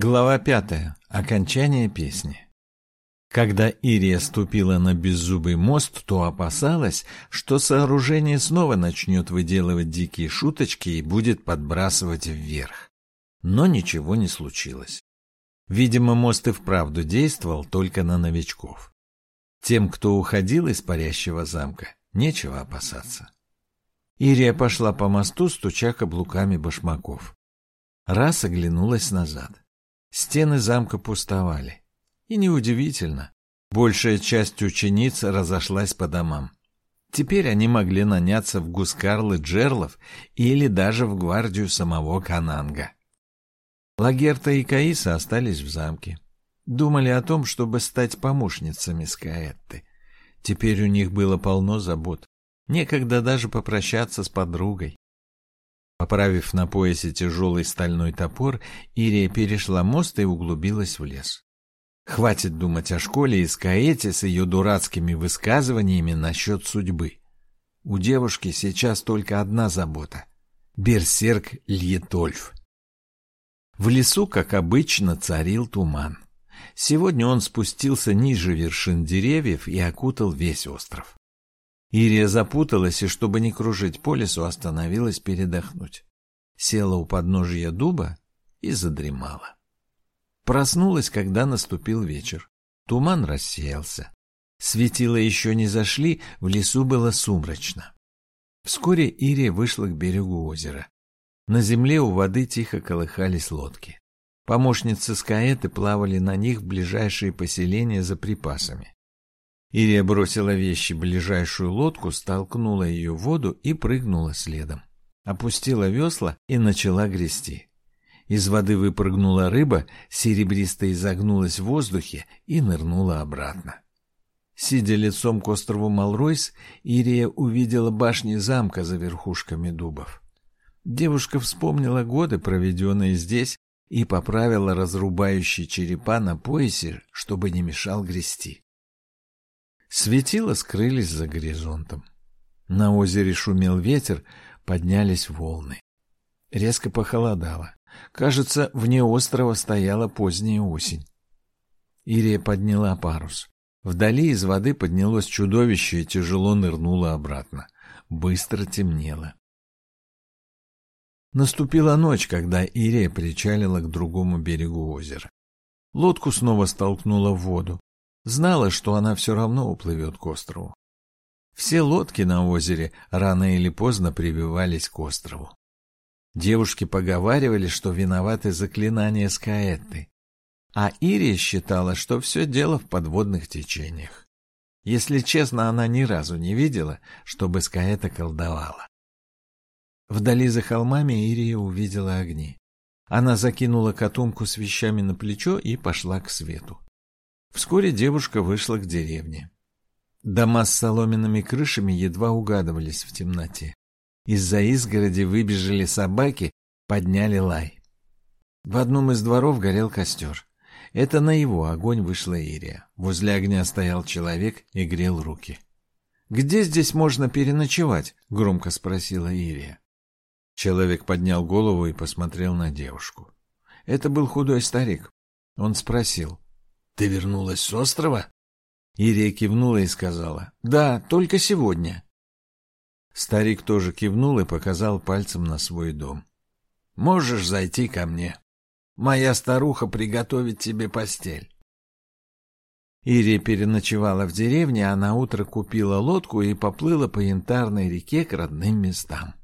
Глава пятая. Окончание песни. Когда Ирия ступила на беззубый мост, то опасалась, что сооружение снова начнет выделывать дикие шуточки и будет подбрасывать вверх. Но ничего не случилось. Видимо, мост и вправду действовал только на новичков. Тем, кто уходил из парящего замка, нечего опасаться. Ирия пошла по мосту, стуча каблуками башмаков. Раз оглянулась назад. Стены замка пустовали. И неудивительно. Большая часть учениц разошлась по домам. Теперь они могли наняться в Гускарлы Джерлов или даже в гвардию самого Кананга. Лагерта и Каиса остались в замке. Думали о том, чтобы стать помощницами Скаэтты. Теперь у них было полно забот. Некогда даже попрощаться с подругой. Поправив на поясе тяжелый стальной топор, Ирия перешла мост и углубилась в лес. Хватит думать о школе и Скаэте с ее дурацкими высказываниями насчет судьбы. У девушки сейчас только одна забота — берсерк Льетольф. В лесу, как обычно, царил туман. Сегодня он спустился ниже вершин деревьев и окутал весь остров. Ирия запуталась и, чтобы не кружить по лесу, остановилась передохнуть. Села у подножия дуба и задремала. Проснулась, когда наступил вечер. Туман рассеялся. Светила еще не зашли, в лесу было сумрачно. Вскоре Ирия вышла к берегу озера. На земле у воды тихо колыхались лодки. Помощницы Скаэты плавали на них в ближайшие поселения за припасами. Ирия бросила вещи в ближайшую лодку, столкнула ее в воду и прыгнула следом. Опустила весла и начала грести. Из воды выпрыгнула рыба, серебристо изогнулась в воздухе и нырнула обратно. Сидя лицом к острову Малройс, Ирия увидела башни замка за верхушками дубов. Девушка вспомнила годы, проведенные здесь, и поправила разрубающий черепа на поясе, чтобы не мешал грести. Светила скрылись за горизонтом. На озере шумел ветер, поднялись волны. Резко похолодало. Кажется, вне острова стояла поздняя осень. Ирия подняла парус. Вдали из воды поднялось чудовище и тяжело нырнуло обратно. Быстро темнело. Наступила ночь, когда Ирия причалила к другому берегу озера. Лодку снова столкнула в воду. Знала, что она все равно уплывет к острову. Все лодки на озере рано или поздно прибивались к острову. Девушки поговаривали, что виноваты заклинания Скаэтты. А Ирия считала, что все дело в подводных течениях. Если честно, она ни разу не видела, чтобы Скаэта колдовала. Вдали за холмами Ирия увидела огни. Она закинула котомку с вещами на плечо и пошла к свету. Вскоре девушка вышла к деревне. Дома с соломенными крышами едва угадывались в темноте. Из-за изгороди выбежали собаки, подняли лай. В одном из дворов горел костер. Это на его огонь вышла Ирия. Возле огня стоял человек и грел руки. «Где здесь можно переночевать?» — громко спросила Ирия. Человек поднял голову и посмотрел на девушку. Это был худой старик. Он спросил. «Ты вернулась с острова?» Ирия кивнула и сказала. «Да, только сегодня». Старик тоже кивнул и показал пальцем на свой дом. «Можешь зайти ко мне. Моя старуха приготовит тебе постель». Ирия переночевала в деревне, а на утро купила лодку и поплыла по янтарной реке к родным местам.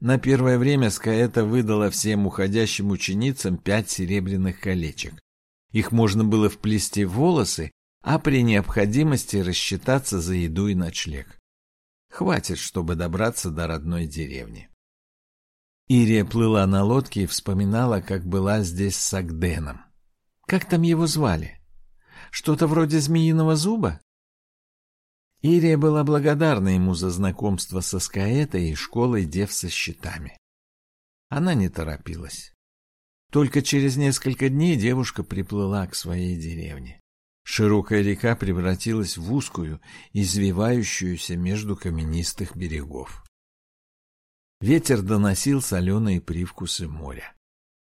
На первое время Скаэта выдала всем уходящим ученицам пять серебряных колечек. Их можно было вплести в волосы, а при необходимости рассчитаться за еду и ночлег. Хватит, чтобы добраться до родной деревни. Ирия плыла на лодке и вспоминала, как была здесь с Агденом. Как там его звали? Что-то вроде змеиного зуба? Ирия была благодарна ему за знакомство со Скаэтой и школой дев со щитами. Она не торопилась. Только через несколько дней девушка приплыла к своей деревне. Широкая река превратилась в узкую, извивающуюся между каменистых берегов. Ветер доносил соленые привкусы моря.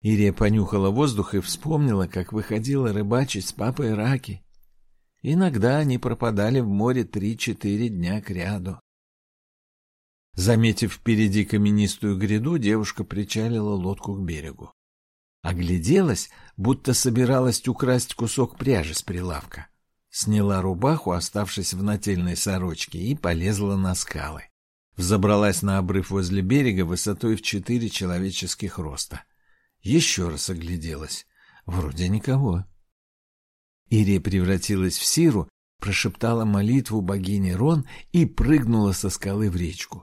Ирия понюхала воздух и вспомнила, как выходила рыбачить с папой Раки. Иногда они пропадали в море три-четыре дня кряду. Заметив впереди каменистую гряду, девушка причалила лодку к берегу. Огляделась, будто собиралась украсть кусок пряжи с прилавка. Сняла рубаху, оставшись в нательной сорочке, и полезла на скалы. Взобралась на обрыв возле берега высотой в четыре человеческих роста. Еще раз огляделась. Вроде никого. Ирия превратилась в Сиру, прошептала молитву богини Рон и прыгнула со скалы в речку.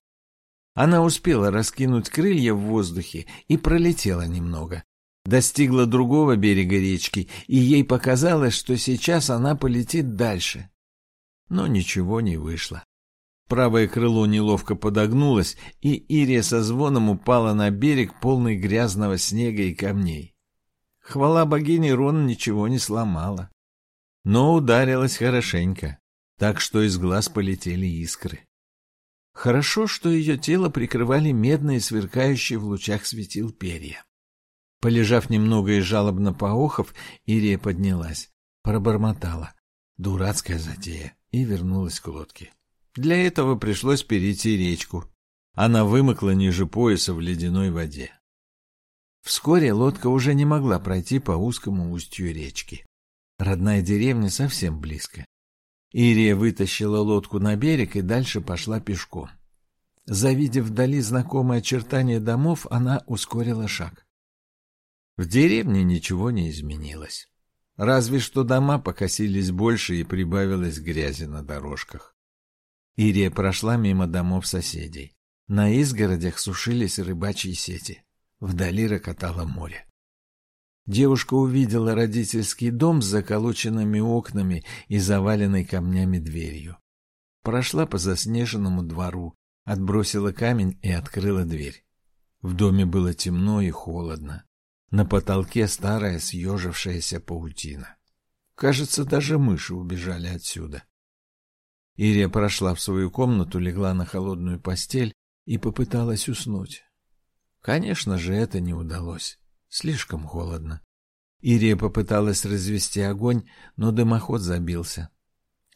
Она успела раскинуть крылья в воздухе и пролетела немного. Достигла другого берега речки, и ей показалось, что сейчас она полетит дальше. Но ничего не вышло. Правое крыло неловко подогнулось, и Ирия со звоном упала на берег, полный грязного снега и камней. Хвала богине Рон ничего не сломала. Но ударилась хорошенько, так что из глаз полетели искры. Хорошо, что ее тело прикрывали медные, сверкающие в лучах светил перья. Полежав немного и жалобно поохов, Ирия поднялась, пробормотала. Дурацкая затея, и вернулась к лодке. Для этого пришлось перейти речку. Она вымокла ниже пояса в ледяной воде. Вскоре лодка уже не могла пройти по узкому устью речки. Родная деревня совсем близко. Ирия вытащила лодку на берег и дальше пошла пешком. Завидев вдали знакомые очертания домов, она ускорила шаг. В деревне ничего не изменилось. Разве что дома покосились больше и прибавилось грязи на дорожках. Ирия прошла мимо домов соседей. На изгородях сушились рыбачьи сети. Вдали рокотало море. Девушка увидела родительский дом с заколоченными окнами и заваленной камнями дверью. Прошла по заснеженному двору, отбросила камень и открыла дверь. В доме было темно и холодно. На потолке старая съежившаяся паутина. Кажется, даже мыши убежали отсюда. Ирия прошла в свою комнату, легла на холодную постель и попыталась уснуть. Конечно же, это не удалось. Слишком холодно. Ирия попыталась развести огонь, но дымоход забился.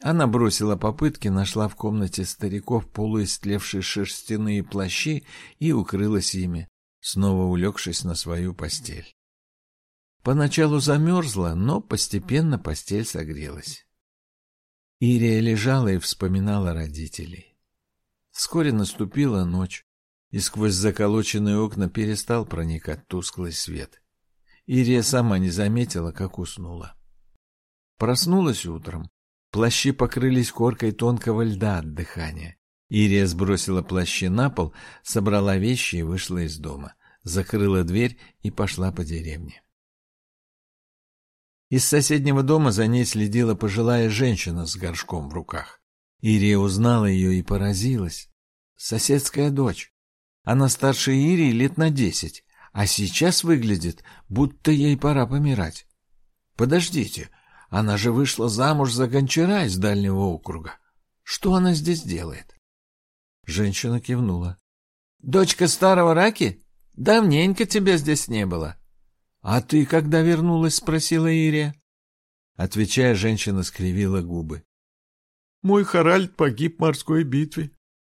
Она бросила попытки, нашла в комнате стариков полуистлевшие шерстяные плащи и укрылась ими, снова улегшись на свою постель. Поначалу замерзла, но постепенно постель согрелась. Ирия лежала и вспоминала родителей. Вскоре наступила ночь, и сквозь заколоченные окна перестал проникать тусклый свет. Ирия сама не заметила, как уснула. Проснулась утром. Плащи покрылись коркой тонкого льда от дыхания. Ирия сбросила плащи на пол, собрала вещи и вышла из дома. Закрыла дверь и пошла по деревне. Из соседнего дома за ней следила пожилая женщина с горшком в руках. Ирия узнала ее и поразилась. Соседская дочь. Она старше Ирии лет на десять, а сейчас выглядит, будто ей пора помирать. Подождите, она же вышла замуж за гончара из дальнего округа. Что она здесь делает? Женщина кивнула. «Дочка старого Раки? Давненько тебя здесь не было. «А ты когда вернулась?» — спросила Ирия. Отвечая, женщина скривила губы. «Мой Харальд погиб в морской битве.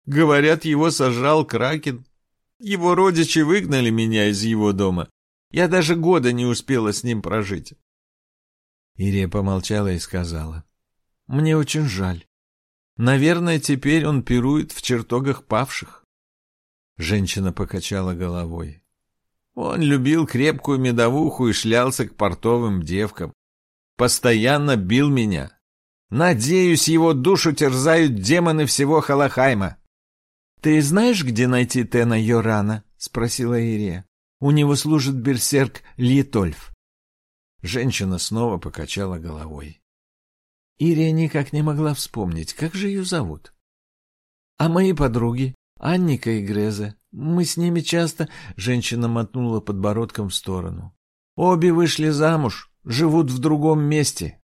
Говорят, его сожрал Кракен. Его родичи выгнали меня из его дома. Я даже года не успела с ним прожить». Ирия помолчала и сказала. «Мне очень жаль. Наверное, теперь он пирует в чертогах павших». Женщина покачала головой. Он любил крепкую медовуху и шлялся к портовым девкам. Постоянно бил меня. Надеюсь, его душу терзают демоны всего Халахайма. — Ты знаешь, где найти Тена Йорана? — спросила Ирия. — У него служит берсерк Литольф. Женщина снова покачала головой. Ирия никак не могла вспомнить, как же ее зовут. — А мои подруги? Анника и Греза. Мы с ними часто...» Женщина мотнула подбородком в сторону. «Обе вышли замуж, живут в другом месте.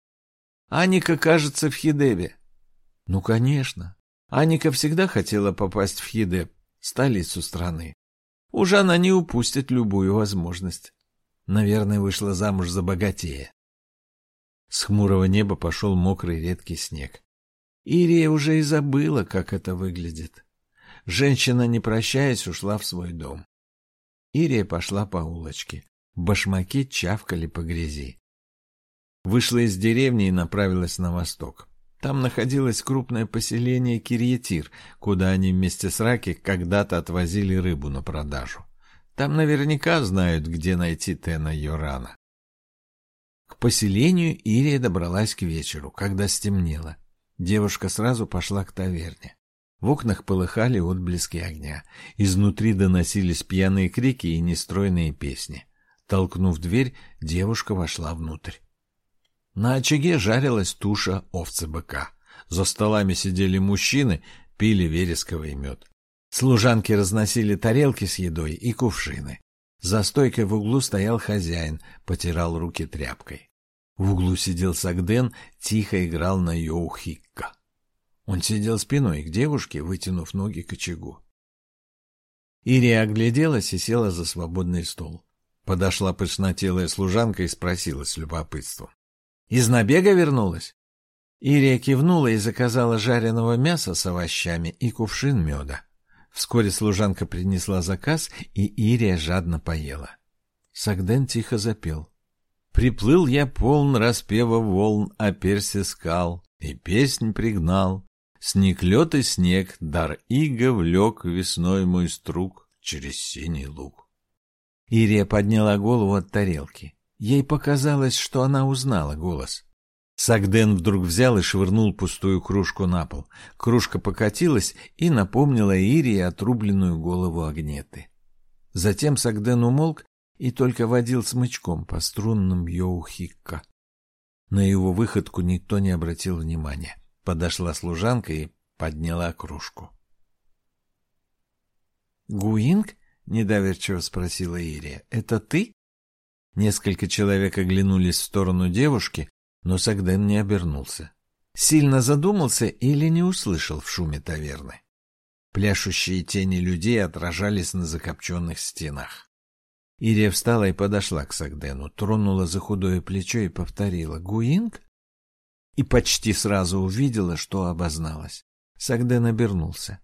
Аника, кажется, в Хидебе». «Ну, конечно. Аника всегда хотела попасть в Хидеб, столицу страны. Уже она не упустит любую возможность». Наверное, вышла замуж за богатея. С хмурого неба пошел мокрый редкий снег. Ирия уже и забыла, как это выглядит. Женщина, не прощаясь, ушла в свой дом. Ирия пошла по улочке. Башмаки чавкали по грязи. Вышла из деревни и направилась на восток. Там находилось крупное поселение Кирьетир, куда они вместе с Раки когда-то отвозили рыбу на продажу. Там наверняка знают, где найти Тена Йорана. Поселению Ирия добралась к вечеру, когда стемнело. Девушка сразу пошла к таверне. В окнах полыхали отблески огня. Изнутри доносились пьяные крики и нестройные песни. Толкнув дверь, девушка вошла внутрь. На очаге жарилась туша овцы-быка. За столами сидели мужчины, пили вересковый мед. Служанки разносили тарелки с едой и кувшины. За стойкой в углу стоял хозяин, потирал руки тряпкой. В углу сидел Сагден, тихо играл на йоухикка. Он сидел спиной к девушке, вытянув ноги к очагу. Ирия огляделась и села за свободный стол. Подошла пышнотелая служанка и спросила с любопытством. Из набега вернулась? Ирия кивнула и заказала жареного мяса с овощами и кувшин меда. Вскоре служанка принесла заказ, и Ирия жадно поела. Сагден тихо запел. «Приплыл я полн распева волн, а перси скал, и песнь пригнал. Снег лед и снег, дар иго влек весной мой струк через синий луг». Ирия подняла голову от тарелки. Ей показалось, что она узнала голос. Сагден вдруг взял и швырнул пустую кружку на пол. Кружка покатилась и напомнила Ирии отрубленную голову Агнеты. Затем Сагден умолк и только водил смычком по струнным Йоухикка. На его выходку никто не обратил внимания. Подошла служанка и подняла кружку. «Гуинг?» — недоверчиво спросила Ирия. «Это ты?» Несколько человек оглянулись в сторону девушки, но Сагден не обернулся. Сильно задумался или не услышал в шуме таверны. Пляшущие тени людей отражались на закопченных стенах. Ирия встала и подошла к Сагдену, тронула за худое плечо и повторила «Гуинг?» И почти сразу увидела, что обозналась. Сагден обернулся.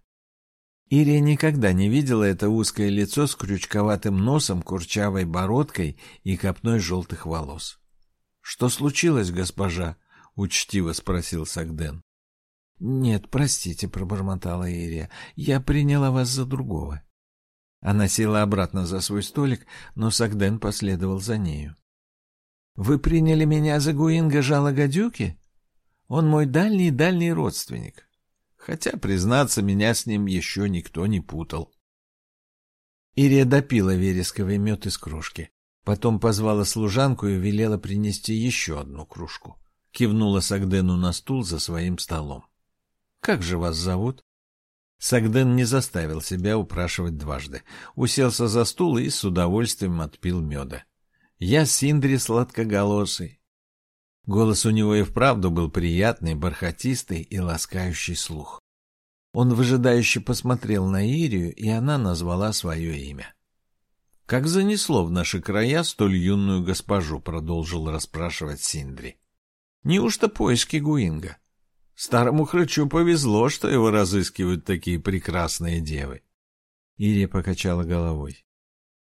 Ирия никогда не видела это узкое лицо с крючковатым носом, курчавой бородкой и копной желтых волос. — Что случилось, госпожа? — учтиво спросил Сагден. — Нет, простите, — пробормотала Ирия, — я приняла вас за другого. Она села обратно за свой столик, но Сагден последовал за нею. — Вы приняли меня за Гуинга Жала Гадюки? Он мой дальний-дальний родственник хотя, признаться, меня с ним еще никто не путал. Ирия допила вересковый мед из кружки, потом позвала служанку и велела принести еще одну кружку. Кивнула Сагдену на стул за своим столом. — Как же вас зовут? Сагден не заставил себя упрашивать дважды. Уселся за стул и с удовольствием отпил меда. — Я Синдри сладкоголосый. Голос у него и вправду был приятный, бархатистый и ласкающий слух. Он выжидающе посмотрел на Ирию, и она назвала свое имя. «Как занесло в наши края столь юную госпожу?» — продолжил расспрашивать Синдри. «Неужто поиски Гуинга? Старому хрычу повезло, что его разыскивают такие прекрасные девы». Ирия покачала головой.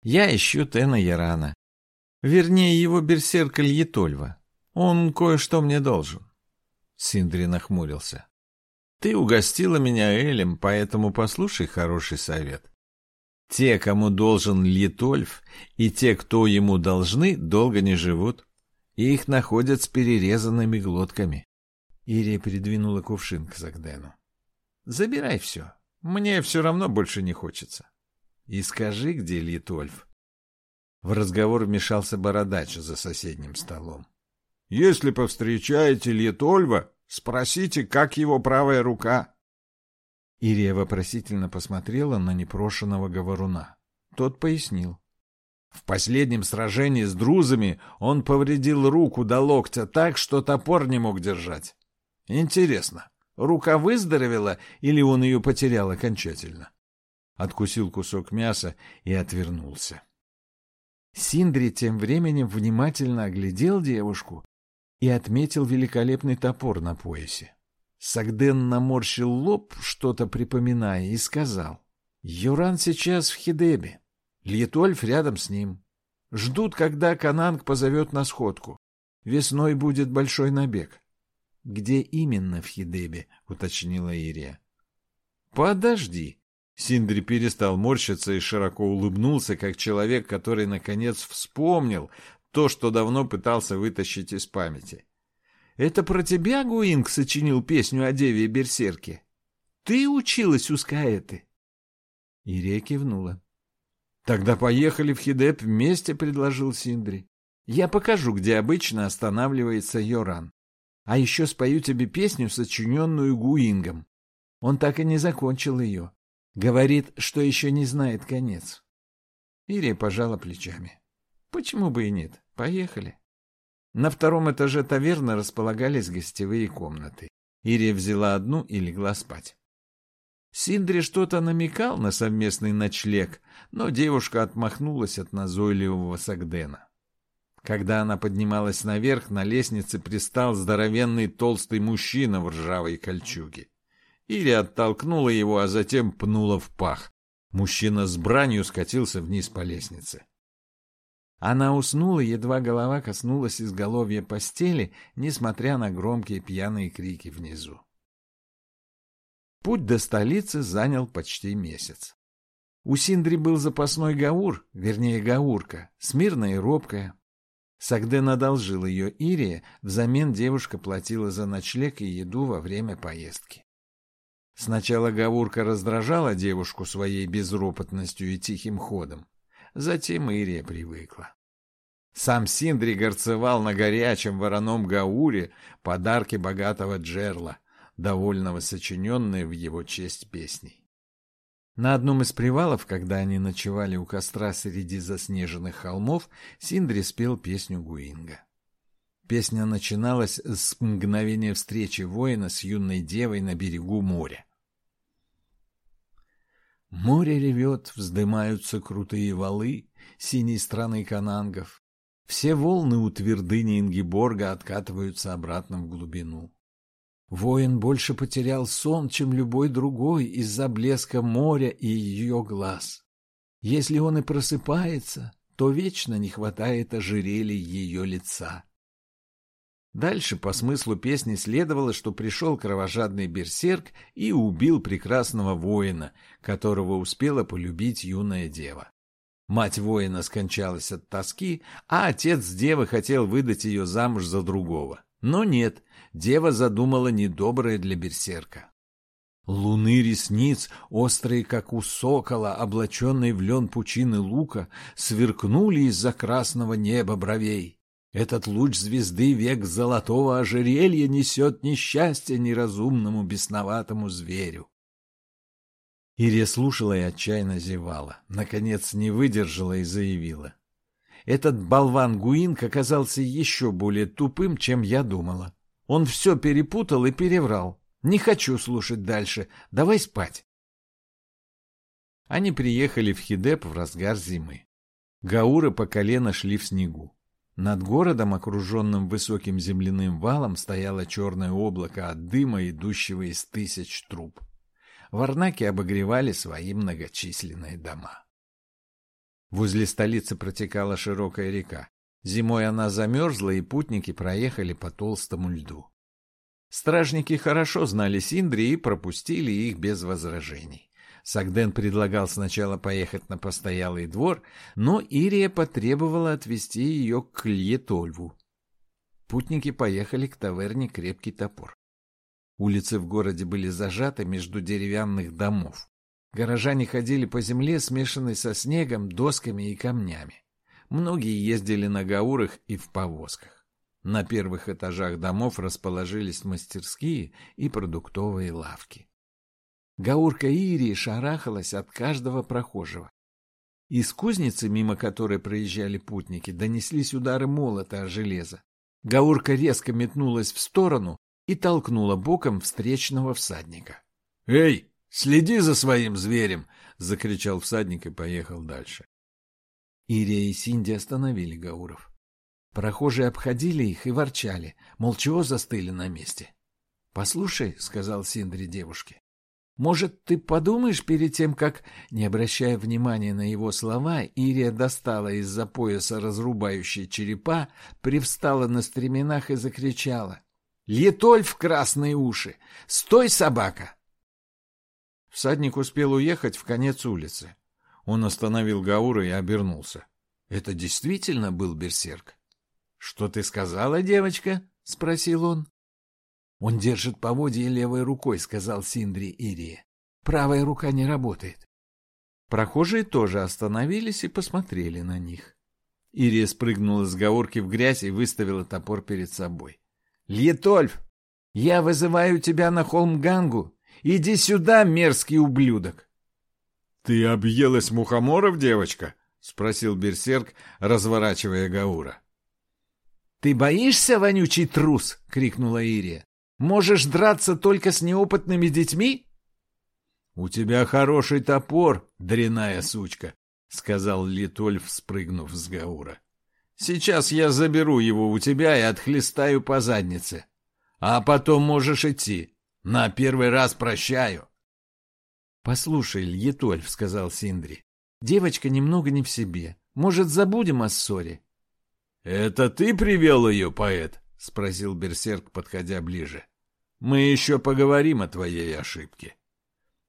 «Я ищу Тена Ярана. Вернее, его берсерка Льетольва. Он кое-что мне должен. Синдри нахмурился. Ты угостила меня Элем, поэтому послушай хороший совет. Те, кому должен Литольф, и те, кто ему должны, долго не живут, и их находят с перерезанными глотками. Ирия придвинула кувшин к Загдену. Забирай все. Мне все равно больше не хочется. И скажи, где Литольф. В разговор вмешался бородач за соседним столом. Если повстречаете Летольва, спросите, как его правая рука. Ирия вопросительно посмотрела на непрошенного говоруна. Тот пояснил. В последнем сражении с друзами он повредил руку до локтя так, что топор не мог держать. Интересно, рука выздоровела или он ее потерял окончательно? Откусил кусок мяса и отвернулся. Синдри тем временем внимательно оглядел девушку и отметил великолепный топор на поясе. Сагден наморщил лоб, что-то припоминая, и сказал. «Юран сейчас в Хидебе. Льетольф рядом с ним. Ждут, когда Кананг позовет на сходку. Весной будет большой набег». «Где именно в Хидебе?» — уточнила Ирия. «Подожди». Синдри перестал морщиться и широко улыбнулся, как человек, который, наконец, вспомнил то, что давно пытался вытащить из памяти. Это про тебя Гуинг сочинил песню о деве и берсерке? Ты училась у Скаэты?» Ирия кивнула. «Тогда поехали в Хидеп вместе», — предложил Синдри. «Я покажу, где обычно останавливается Йоран. А еще спою тебе песню, сочиненную Гуингом. Он так и не закончил ее. Говорит, что еще не знает конец». Ирия пожала плечами. «Почему бы и нет? Поехали». На втором этаже таверны располагались гостевые комнаты. Ирия взяла одну и легла спать. Синдри что-то намекал на совместный ночлег, но девушка отмахнулась от назойливого Сагдена. Когда она поднималась наверх, на лестнице пристал здоровенный толстый мужчина в ржавой кольчуге. Ирия оттолкнула его, а затем пнула в пах. Мужчина с бранью скатился вниз по лестнице. Она уснула, едва голова коснулась изголовья постели, несмотря на громкие пьяные крики внизу. Путь до столицы занял почти месяц. У Синдри был запасной гаур, вернее гаурка, смирная и робкая. Сагден одолжил ее Ирия, взамен девушка платила за ночлег и еду во время поездки. Сначала Гаурка раздражала девушку своей безропотностью и тихим ходом. Затем Ирия привыкла. Сам Синдри горцевал на горячем вороном гауре подарки богатого Джерла, довольного сочиненные в его честь песней. На одном из привалов, когда они ночевали у костра среди заснеженных холмов, Синдри спел песню Гуинга. Песня начиналась с мгновения встречи воина с юной девой на берегу моря. Море ревет, вздымаются крутые валы синей страны канангов. Все волны у твердыни Ингиборга откатываются обратно в глубину. Воин больше потерял сон, чем любой другой из-за блеска моря и ее глаз. Если он и просыпается, то вечно не хватает ожерелий ее лица. Дальше по смыслу песни следовало, что пришел кровожадный берсерк и убил прекрасного воина, которого успела полюбить юная дева. Мать воина скончалась от тоски, а отец девы хотел выдать ее замуж за другого. Но нет, дева задумала недоброе для берсерка. Луны ресниц, острые, как у сокола, облаченные в лен пучины лука, сверкнули из-за красного неба бровей. Этот луч звезды век золотого ожерелья несет несчастье неразумному бесноватому зверю. Ирия слушала и отчаянно зевала. Наконец не выдержала и заявила. Этот болван Гуинг оказался еще более тупым, чем я думала. Он все перепутал и переврал. Не хочу слушать дальше. Давай спать. Они приехали в Хидеп в разгар зимы. Гауры по колено шли в снегу. Над городом, окруженным высоким земляным валом, стояло черное облако от дыма, идущего из тысяч труб. Варнаки обогревали свои многочисленные дома. Возле столицы протекала широкая река. Зимой она замерзла, и путники проехали по толстому льду. Стражники хорошо знали Синдри и пропустили их без возражений. Сагден предлагал сначала поехать на постоялый двор, но Ирия потребовала отвезти ее к Льетольву. Путники поехали к таверне «Крепкий топор». Улицы в городе были зажаты между деревянных домов. Горожане ходили по земле, смешанной со снегом, досками и камнями. Многие ездили на гаурах и в повозках. На первых этажах домов расположились мастерские и продуктовые лавки. Гаурка Ирии шарахалась от каждого прохожего. Из кузницы, мимо которой проезжали путники, донеслись удары молота о железо. Гаурка резко метнулась в сторону и толкнула боком встречного всадника. «Эй, следи за своим зверем!» — закричал всадник и поехал дальше. Ирия и Синди остановили Гауров. Прохожие обходили их и ворчали, мол, чего застыли на месте. — Послушай, — сказал Синдри девушке, — может, ты подумаешь перед тем, как, не обращая внимания на его слова, Ирия достала из-за пояса разрубающие черепа, привстала на стременах и закричала. — Летольф красные уши! Стой, собака! Всадник успел уехать в конец улицы. Он остановил Гаура и обернулся. Это действительно был берсерк. — Что ты сказала, девочка? — спросил он. — Он держит поводья левой рукой, — сказал Синдри Ирии. — Правая рука не работает. Прохожие тоже остановились и посмотрели на них. Ирия спрыгнула с гаурки в грязь и выставила топор перед собой. — Льетольф, я вызываю тебя на холм Гангу. Иди сюда, мерзкий ублюдок. «Ты объелась мухоморов, девочка?» — спросил берсерк, разворачивая Гаура. «Ты боишься, вонючий трус?» — крикнула Ирия. «Можешь драться только с неопытными детьми?» «У тебя хороший топор, дряная сучка», — сказал Литольф, спрыгнув с Гаура. «Сейчас я заберу его у тебя и отхлестаю по заднице. А потом можешь идти. На первый раз прощаю». «Послушай, Льетольф», — сказал Синдри, — «девочка немного не в себе. Может, забудем о ссоре?» «Это ты привел ее, поэт?» — спросил Берсерк, подходя ближе. «Мы еще поговорим о твоей ошибке».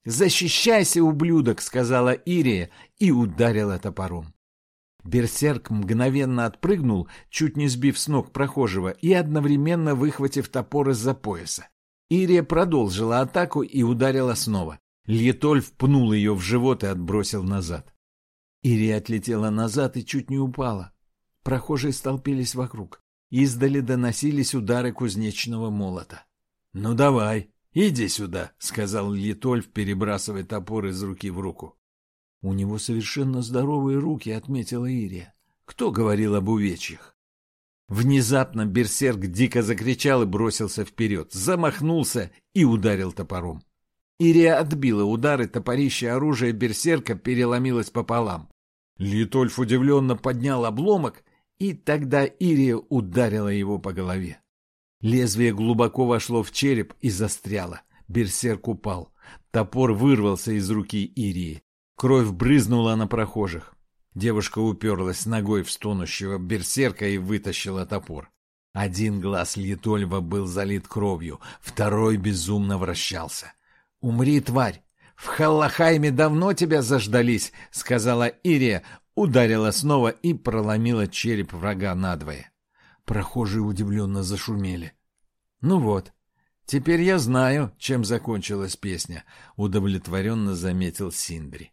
«Защищайся, ублюдок!» — сказала Ирия и ударила топором. Берсерк мгновенно отпрыгнул, чуть не сбив с ног прохожего и одновременно выхватив топор из-за пояса. Ирия продолжила атаку и ударила снова. Льетольф пнул ее в живот и отбросил назад. Ирия отлетела назад и чуть не упала. Прохожие столпились вокруг. Издали доносились удары кузнечного молота. — Ну давай, иди сюда, — сказал Литольф, перебрасывая топор из руки в руку. — У него совершенно здоровые руки, — отметила Ирия. Кто говорил об увечьях? Внезапно берсерк дико закричал и бросился вперед, замахнулся и ударил топором. Ирия отбила удары, топорище оружия берсерка переломилось пополам. Литольф удивленно поднял обломок, и тогда Ирия ударила его по голове. Лезвие глубоко вошло в череп и застряло. Берсерк упал. Топор вырвался из руки Ирии. Кровь брызнула на прохожих. Девушка уперлась ногой в стонущего берсерка и вытащила топор. Один глаз Литольва был залит кровью, второй безумно вращался. «Умри, тварь! В Халлахайме давно тебя заждались!» — сказала Ирия, ударила снова и проломила череп врага надвое. Прохожие удивленно зашумели. «Ну вот, теперь я знаю, чем закончилась песня», — удовлетворенно заметил Синдри.